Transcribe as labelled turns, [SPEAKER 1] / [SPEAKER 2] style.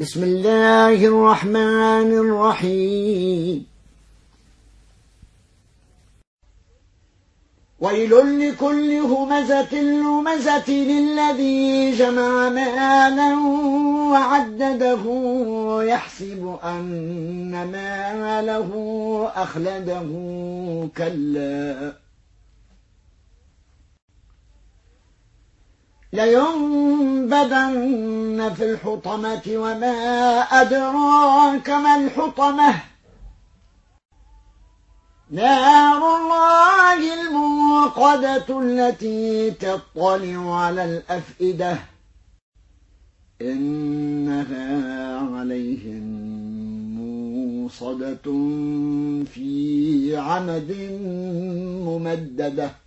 [SPEAKER 1] بسم الله الرحمن الرحيم. ويل لكل همزة لمزة الذي جمع مالا وعدده يحسب أن ماله أخلده كلا. لينبذن في الحطمة وما أدراك ما الحطمة؟ نار الله الموقدة التي تطلع على الأفئدة. إنها عليهم موصدة في عمد ممددة.